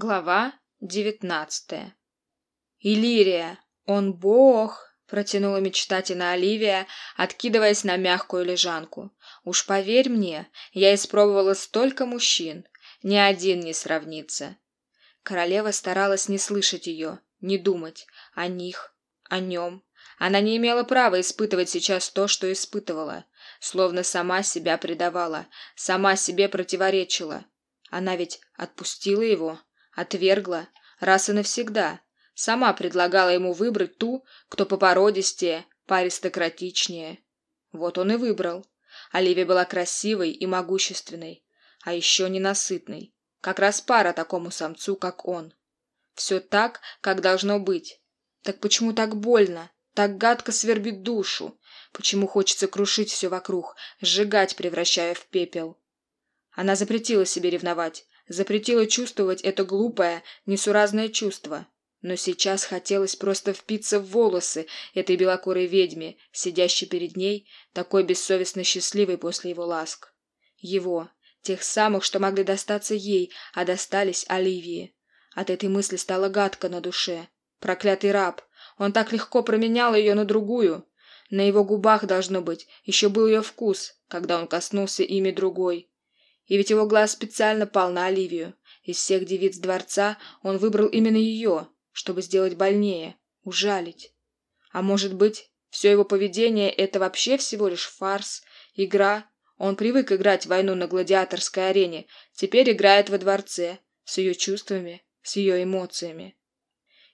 Глава девятнадцатая. «Иллирия! Он бог!» — протянула мечтательно Оливия, откидываясь на мягкую лежанку. «Уж поверь мне, я испробовала столько мужчин. Ни один не сравнится». Королева старалась не слышать ее, не думать о них, о нем. Она не имела права испытывать сейчас то, что испытывала, словно сама себя предавала, сама себе противоречила. Она ведь отпустила его, Отвергла раз и навсегда. Сама предлагала ему выбрать ту, кто попородистее, поаристократичнее. Вот он и выбрал. Оливия была красивой и могущественной, а еще ненасытной. Как раз пара такому самцу, как он. Все так, как должно быть. Так почему так больно? Так гадко свербит душу? Почему хочется крушить все вокруг, сжигать, превращая в пепел? Она запретила себе ревновать, запретила чувствовать это глупое, несуразное чувство. Но сейчас хотелось просто впиться в волосы этой белокурой ведьме, сидящей перед ней, такой бессовестно счастливой после его ласк. Его, тех самых, что могли достаться ей, а достались Оливии. От этой мысли стало гадко на душе. Проклятый раб! Он так легко променял ее на другую. На его губах, должно быть, еще был ее вкус, когда он коснулся ими другой. И ведь его глаз специально пал на Оливию. Из всех девиц дворца он выбрал именно ее, чтобы сделать больнее, ужалить. А может быть, все его поведение — это вообще всего лишь фарс, игра. Он привык играть войну на гладиаторской арене, теперь играет во дворце, с ее чувствами, с ее эмоциями.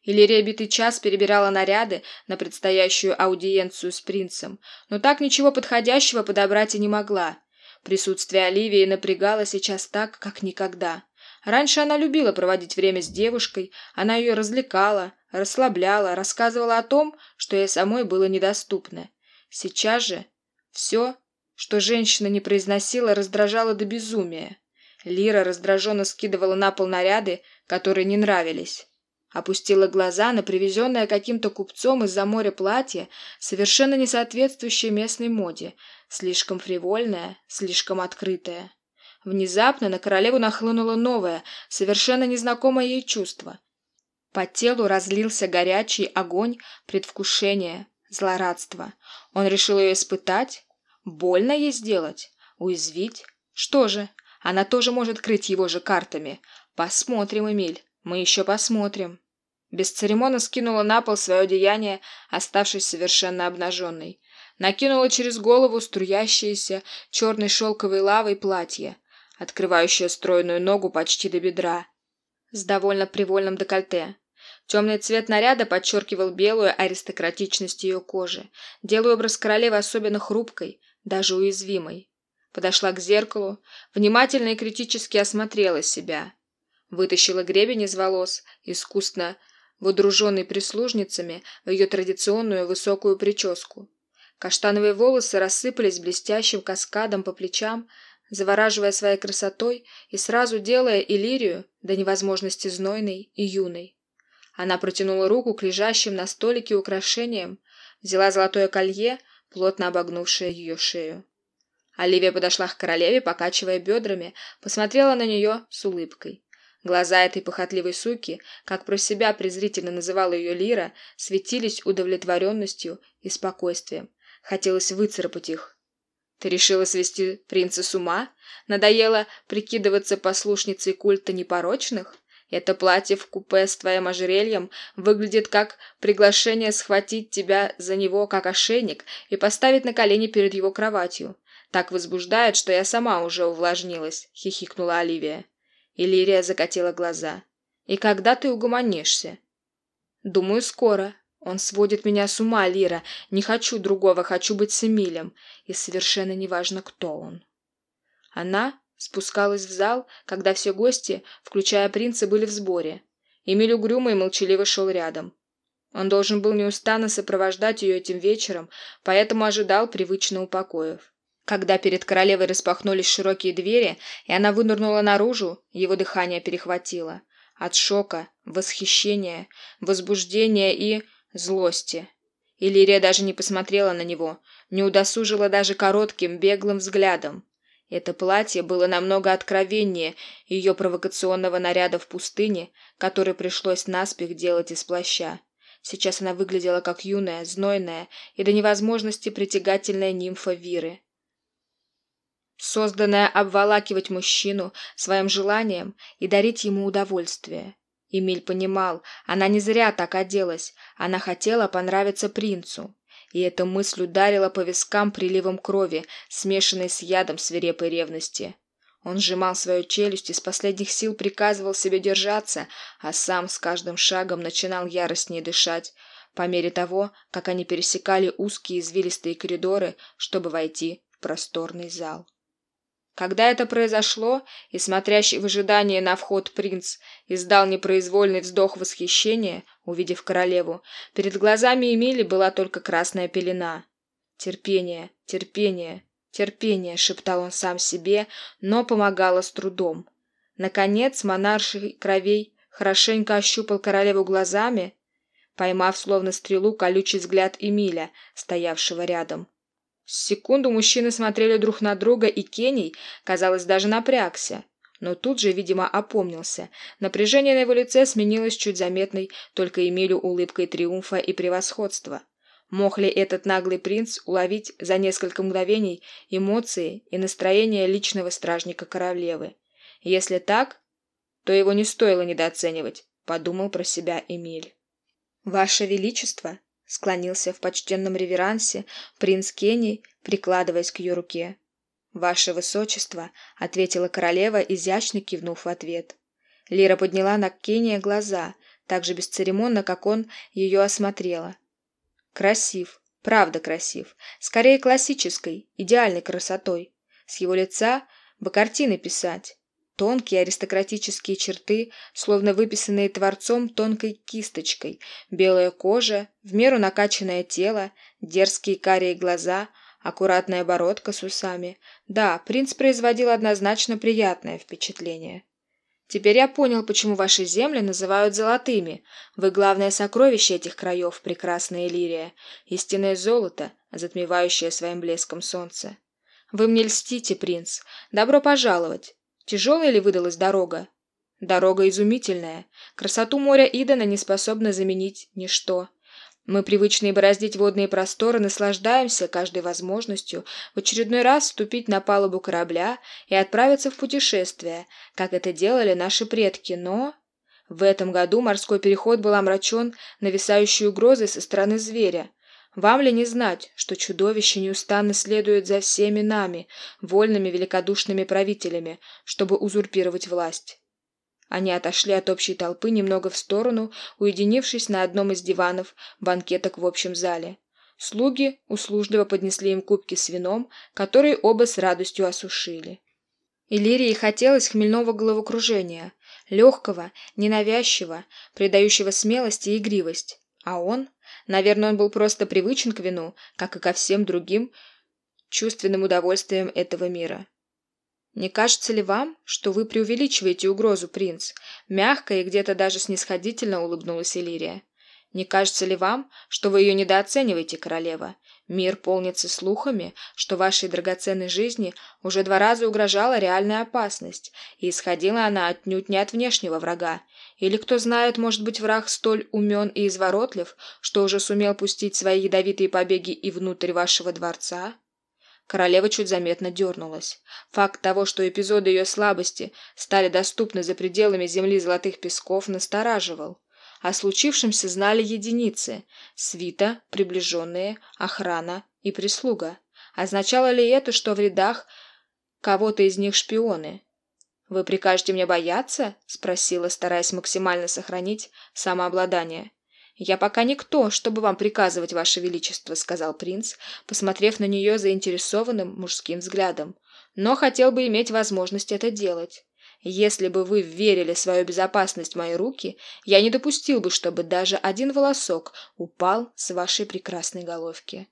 Иллирия битый час перебирала наряды на предстоящую аудиенцию с принцем, но так ничего подходящего подобрать и не могла. Присутствие Оливии напрягало сейчас так, как никогда. Раньше она любила проводить время с девушкой, она ее развлекала, расслабляла, рассказывала о том, что ей самой было недоступно. Сейчас же все, что женщина не произносила, раздражало до безумия. Лира раздраженно скидывала на пол наряды, которые не нравились. Опустила глаза на привезенное каким-то купцом из-за моря платье, совершенно не соответствующее местной моде, слишком фривольное, слишком открытое. Внезапно на королеву нахлынуло новое, совершенно незнакомое ей чувство. По телу разлился горячий огонь предвкушения, злорадства. Он решил ее испытать, больно ей сделать, уязвить. Что же, она тоже может крыть его же картами. Посмотрим, Эмиль, мы еще посмотрим. Бесцеремонно скинула на пол свое одеяние, оставшись совершенно обнаженной. Накинула через голову струящееся черной шелковой лавой платье, открывающее стройную ногу почти до бедра, с довольно привольным декольте. Темный цвет наряда подчеркивал белую аристократичность ее кожи, делая образ королевы особенно хрупкой, даже уязвимой. Подошла к зеркалу, внимательно и критически осмотрела себя. Вытащила гребень из волос, искусно водруженный прислужницами в ее традиционную высокую прическу. Каштановые волосы рассыпались блестящим каскадом по плечам, завораживая своей красотой и сразу делая Иллирию до невозможности знойной и юной. Она протянула руку к лежащим на столике украшениям, взяла золотое колье, плотно обогнувшее ее шею. Оливия подошла к королеве, покачивая бедрами, посмотрела на нее с улыбкой. Глаза этой похотливой суки, как про себя презрительно называла ее Лира, светились удовлетворенностью и спокойствием. Хотелось выцарапать их. «Ты решила свести принца с ума? Надоело прикидываться послушницей культа непорочных? Это платье в купе с твоим ожерельем выглядит как приглашение схватить тебя за него как ошейник и поставить на колени перед его кроватью. Так возбуждает, что я сама уже увлажнилась», — хихикнула Оливия. Иллирия закатила глаза. «И когда ты угомонишься?» «Думаю, скоро. Он сводит меня с ума, Лира. Не хочу другого, хочу быть с Эмилем. И совершенно неважно, кто он». Она спускалась в зал, когда все гости, включая принца, были в сборе. Эмиль угрюмо и молчаливо шел рядом. Он должен был неустанно сопровождать ее этим вечером, поэтому ожидал привычно упокоев. Когда перед королевой распахнулись широкие двери, и она вынырнула наружу, его дыхание перехватило. От шока, восхищения, возбуждения и злости. Иллирия даже не посмотрела на него, не удосужила даже коротким, беглым взглядом. Это платье было намного откровеннее ее провокационного наряда в пустыне, который пришлось наспех делать из плаща. Сейчас она выглядела как юная, знойная и до невозможности притягательная нимфа Виры. Созданная обволакивать мужчину своим желанием и дарить ему удовольствие. Эмиль понимал, она не зря так оделась, она хотела понравиться принцу. И эта мысль ударила по вискам приливом крови, смешанной с ядом свирепой ревности. Он сжимал свою челюсть и с последних сил приказывал себе держаться, а сам с каждым шагом начинал яростнее дышать, по мере того, как они пересекали узкие извилистые коридоры, чтобы войти в просторный зал. Когда это произошло, и смотрящий в ожидании на вход принц издал непроизвольный вздох восхищения, увидев королеву, перед глазами Эмили была только красная пелена. «Терпение, терпение, терпение», — шептал он сам себе, но помогало с трудом. Наконец монарший кровей хорошенько ощупал королеву глазами, поймав словно стрелу колючий взгляд Эмиля, стоявшего рядом. Секунду мужчины смотрели друг на друга, и Кений, казалось, даже напрягся. Но тут же, видимо, опомнился. Напряжение на его лице сменилось чуть заметной только Эмилю улыбкой триумфа и превосходства. Мог ли этот наглый принц уловить за несколько мгновений эмоции и настроение личного стражника королевы? Если так, то его не стоило недооценивать, подумал про себя Эмиль. «Ваше Величество!» Склонился в почтенном реверансе принц Кенни, прикладываясь к ее руке. «Ваше высочество», — ответила королева, изящно кивнув в ответ. Лира подняла на Кения глаза, так же бесцеремонно, как он ее осмотрела. «Красив, правда красив, скорее классической, идеальной красотой. С его лица бы картины писать. Тонкие аристократические черты, словно выписанные творцом тонкой кисточкой, белая кожа, в меру накачанное тело, дерзкие карие глаза, аккуратная бородка с усами. Да, принц производил однозначно приятное впечатление. Теперь я понял, почему ваши земли называют золотыми. Вы главное сокровище этих краев, прекрасная Лирия. Истинное золото, затмевающее своим блеском солнце. Вы мне льстите, принц. Добро пожаловать. Тяжелая ли выдалась дорога? Дорога изумительная. Красоту моря Идана не способна заменить ничто. Мы, привычные бороздить водные просторы, наслаждаемся каждой возможностью в очередной раз вступить на палубу корабля и отправиться в путешествие, как это делали наши предки, но... В этом году морской переход был омрачен нависающей угрозой со стороны зверя. Вам ли не знать, что чудовище неустанно следует за всеми нами, вольными великодушными правителями, чтобы узурпировать власть? Они отошли от общей толпы немного в сторону, уединившись на одном из диванов банкеток в общем зале. Слуги услужливо поднесли им кубки с вином, которые оба с радостью осушили. Иллирии хотелось хмельного головокружения, легкого, ненавязчивого, придающего смелости и игривость. А он Наверное, он был просто привычен к вину, как и ко всем другим чувственным удовольствиям этого мира. «Не кажется ли вам, что вы преувеличиваете угрозу, принц?» Мягко и где-то даже снисходительно улыбнулась Элирия. «Не кажется ли вам, что вы ее недооцениваете, королева? Мир полнится слухами, что вашей драгоценной жизни уже два раза угрожала реальная опасность, и исходила она отнюдь не от внешнего врага, или, кто знает, может быть, враг столь умен и изворотлив, что уже сумел пустить свои ядовитые побеги и внутрь вашего дворца? Королева чуть заметно дернулась. Факт того, что эпизоды ее слабости стали доступны за пределами земли Золотых Песков, настораживал. О случившемся знали единицы – свита, приближенные, охрана и прислуга. Означало ли это, что в рядах кого-то из них шпионы? «Вы прикажете мне бояться?» — спросила, стараясь максимально сохранить самообладание. «Я пока никто, чтобы вам приказывать, Ваше Величество», — сказал принц, посмотрев на нее заинтересованным мужским взглядом. «Но хотел бы иметь возможность это делать. Если бы вы верили свою безопасность в мои руки, я не допустил бы, чтобы даже один волосок упал с вашей прекрасной головки.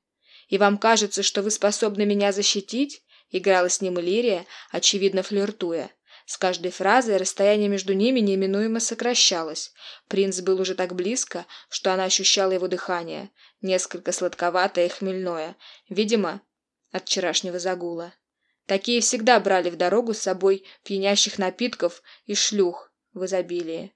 И вам кажется, что вы способны меня защитить?» — играла с ним Иллирия, очевидно флиртуя. С каждой фразой расстояние между ними неминуемо сокращалось. Принц был уже так близко, что она ощущала его дыхание, несколько сладковатое и хмельное, видимо, от вчерашнего загула. Такие всегда брали в дорогу с собой пьянящих напитков и шлюх в изобилии.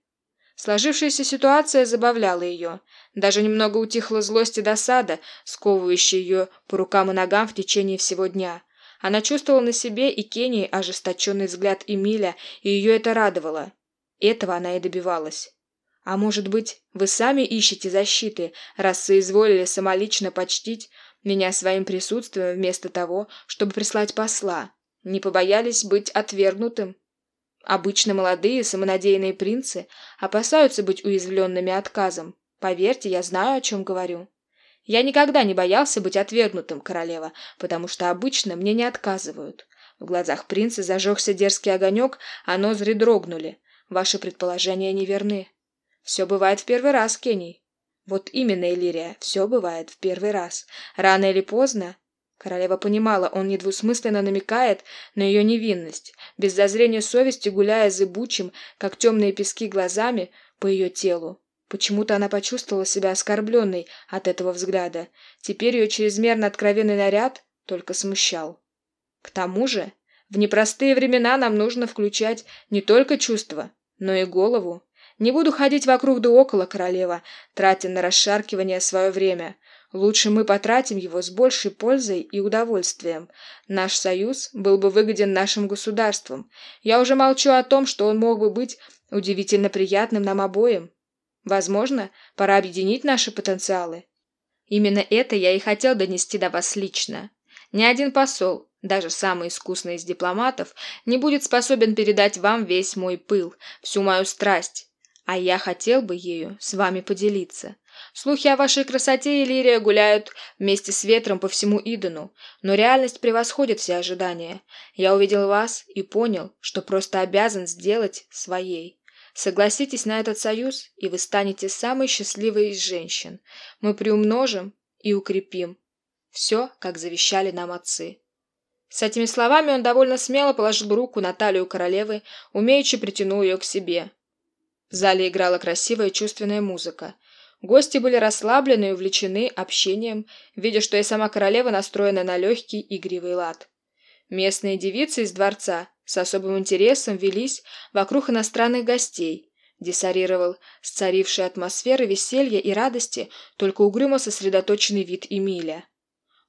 Сложившаяся ситуация забавляла ее. Даже немного утихла злость и досада, сковывающая ее по рукам и ногам в течение всего дня. Она чувствовала на себе и Кении ожесточенный взгляд Эмиля, и ее это радовало. Этого она и добивалась. А может быть, вы сами ищете защиты, раз соизволили самолично почтить меня своим присутствием вместо того, чтобы прислать посла? Не побоялись быть отвергнутым? Обычно молодые самонадеянные принцы опасаются быть уязвленными отказом. Поверьте, я знаю, о чем говорю. Я никогда не боялся быть отвергнутым, королева, потому что обычно мне не отказывают. В глазах принца зажегся дерзкий огонек, а ноздри дрогнули. Ваши предположения неверны. Все бывает в первый раз, Кений. Вот именно, Элирия, все бывает в первый раз. Рано или поздно Королева понимала, он недвусмысленно намекает на ее невинность, без зазрения совести гуляя зыбучим, как темные пески глазами, по ее телу. Почему-то она почувствовала себя оскорбленной от этого взгляда. Теперь ее чрезмерно откровенный наряд только смущал. К тому же, в непростые времена нам нужно включать не только чувства, но и голову. Не буду ходить вокруг да около, королева, тратя на расшаркивание свое время. Лучше мы потратим его с большей пользой и удовольствием. Наш союз был бы выгоден нашим государствам. Я уже молчу о том, что он мог бы быть удивительно приятным нам обоим. Возможно, пора объединить наши потенциалы. Именно это я и хотел донести до вас лично. Ни один посол, даже самый искусный из дипломатов, не будет способен передать вам весь мой пыл, всю мою страсть. А я хотел бы ею с вами поделиться. Слухи о вашей красоте, Иллирия, гуляют вместе с ветром по всему Идену, но реальность превосходит все ожидания. Я увидел вас и понял, что просто обязан сделать своей. Согласитесь на этот союз, и вы станете самой счастливой из женщин. Мы приумножим и укрепим. Все, как завещали нам отцы. С этими словами он довольно смело положил руку на талию королевы, умеючи притянул ее к себе. В зале играла красивая чувственная музыка. Гости были расслаблены и увлечены общением, видя, что и сама королева настроена на легкий игривый лад. Местные девицы из дворца с особым интересом велись вокруг иностранных гостей, десарировал с царившей атмосферы веселья и радости только угрюмо сосредоточенный вид Эмиля.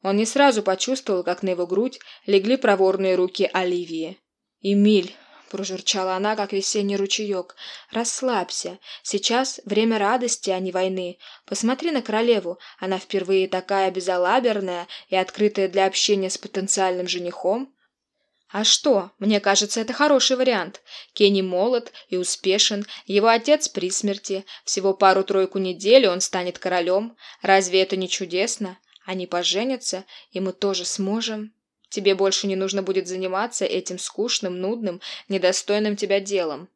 Он не сразу почувствовал, как на его грудь легли проворные руки Оливии. «Эмиль!» прожурчала она, как весенний ручеек. «Расслабься. Сейчас время радости, а не войны. Посмотри на королеву. Она впервые такая безалаберная и открытая для общения с потенциальным женихом. А что? Мне кажется, это хороший вариант. Кенни молод и успешен, его отец при смерти. Всего пару-тройку недель он станет королем. Разве это не чудесно? Они поженятся, и мы тоже сможем. Тебе больше не нужно будет заниматься этим скучным, нудным, недостойным тебя делом».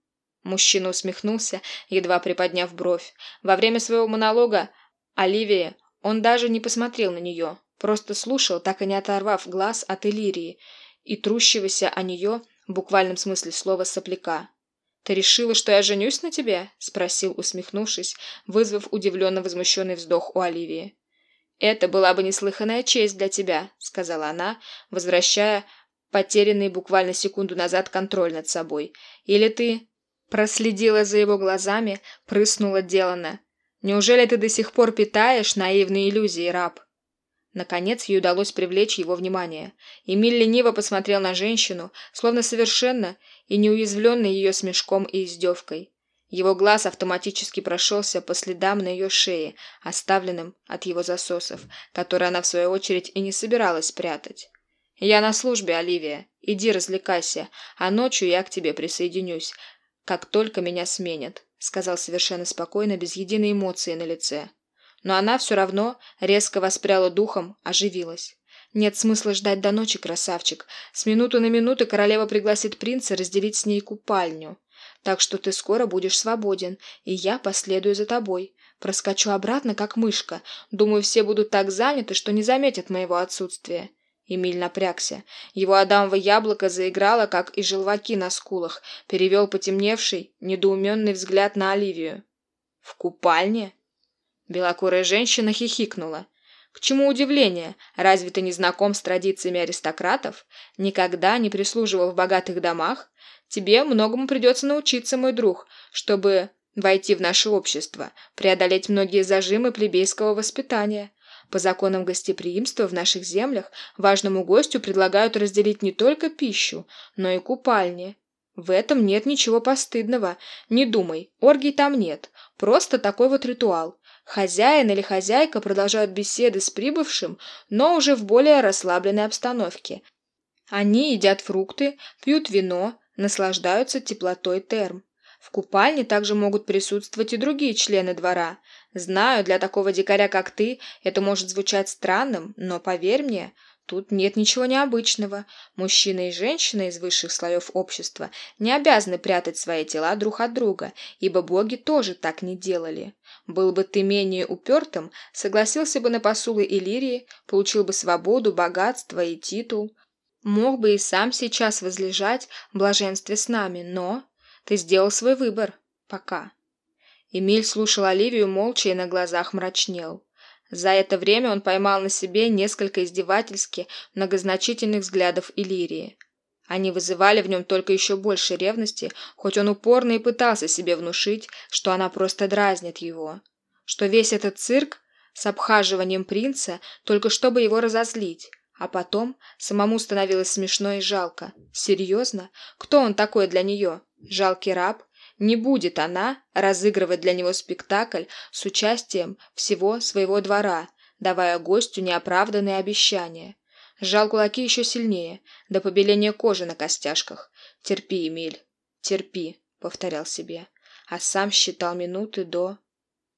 Мужчина усмехнулся, едва приподняв бровь. Во время своего монолога Оливии он даже не посмотрел на нее, просто слушал, так и не оторвав глаз от Элирии и трущегося о нее в буквальном смысле слова сопляка. «Ты решила, что я женюсь на тебе?» — спросил, усмехнувшись, вызвав удивленно возмущенный вздох у Оливии. «Это была бы неслыханная честь для тебя», — сказала она, возвращая потерянный буквально секунду назад контроль над собой. «Или ты...» Проследила за его глазами, прыснула делано. «Неужели ты до сих пор питаешь наивные иллюзии, раб?» Наконец ей удалось привлечь его внимание. Эмиль лениво посмотрел на женщину, словно совершенно и неуязвленный ее смешком и издевкой. Его глаз автоматически прошелся по следам на ее шее, оставленным от его засосов, которые она, в свою очередь, и не собиралась прятать. «Я на службе, Оливия. Иди развлекайся, а ночью я к тебе присоединюсь, как только меня сменят», сказал совершенно спокойно, без единой эмоции на лице. Но она все равно резко воспряла духом, оживилась. Нет смысла ждать до ночи, красавчик. С минуты на минуту королева пригласит принца разделить с ней купальню. Так что ты скоро будешь свободен, и я последую за тобой. Проскочу обратно, как мышка. Думаю, все будут так заняты, что не заметят моего отсутствия». Эмиль напрягся. Его адамово яблоко заиграло, как и желваки на скулах, перевел потемневший, недоуменный взгляд на Оливию. «В купальне?» Белокурая женщина хихикнула. К чему удивление? Разве ты не знаком с традициями аристократов? Никогда не прислуживал в богатых домах? Тебе многому придется научиться, мой друг, чтобы войти в наше общество, преодолеть многие зажимы плебейского воспитания. По законам гостеприимства в наших землях важному гостю предлагают разделить не только пищу, но и купальни. В этом нет ничего постыдного. Не думай, оргий там нет. Просто такой вот ритуал. Хозяин или хозяйка продолжают беседы с прибывшим, но уже в более расслабленной обстановке. Они едят фрукты, пьют вино, наслаждаются теплотой терм. В купальне также могут присутствовать и другие члены двора. Знаю, для такого дикаря, как ты, это может звучать странным, но поверь мне, тут нет ничего необычного. Мужчина и женщина из высших слоев общества не обязаны прятать свои тела друг от друга, ибо боги тоже так не делали. Был бы ты менее упертым, согласился бы на посулы Иллирии, получил бы свободу, богатство и титул. Мог бы и сам сейчас возлежать в блаженстве с нами, но ты сделал свой выбор. Пока». Эмиль слушал Оливию молча и на глазах мрачнел. За это время он поймал на себе несколько издевательски многозначительных взглядов Иллирии. Они вызывали в нем только еще больше ревности, хоть он упорно и пытался себе внушить, что она просто дразнит его. Что весь этот цирк с обхаживанием принца только чтобы его разозлить. А потом самому становилось смешно и жалко. Серьезно? Кто он такой для нее? Жалкий раб? Не будет она разыгрывать для него спектакль с участием всего своего двора, давая гостю неоправданные обещания. Сжал кулаки еще сильнее, до побеления кожи на костяшках. «Терпи, Эмиль, терпи», — повторял себе, а сам считал минуты до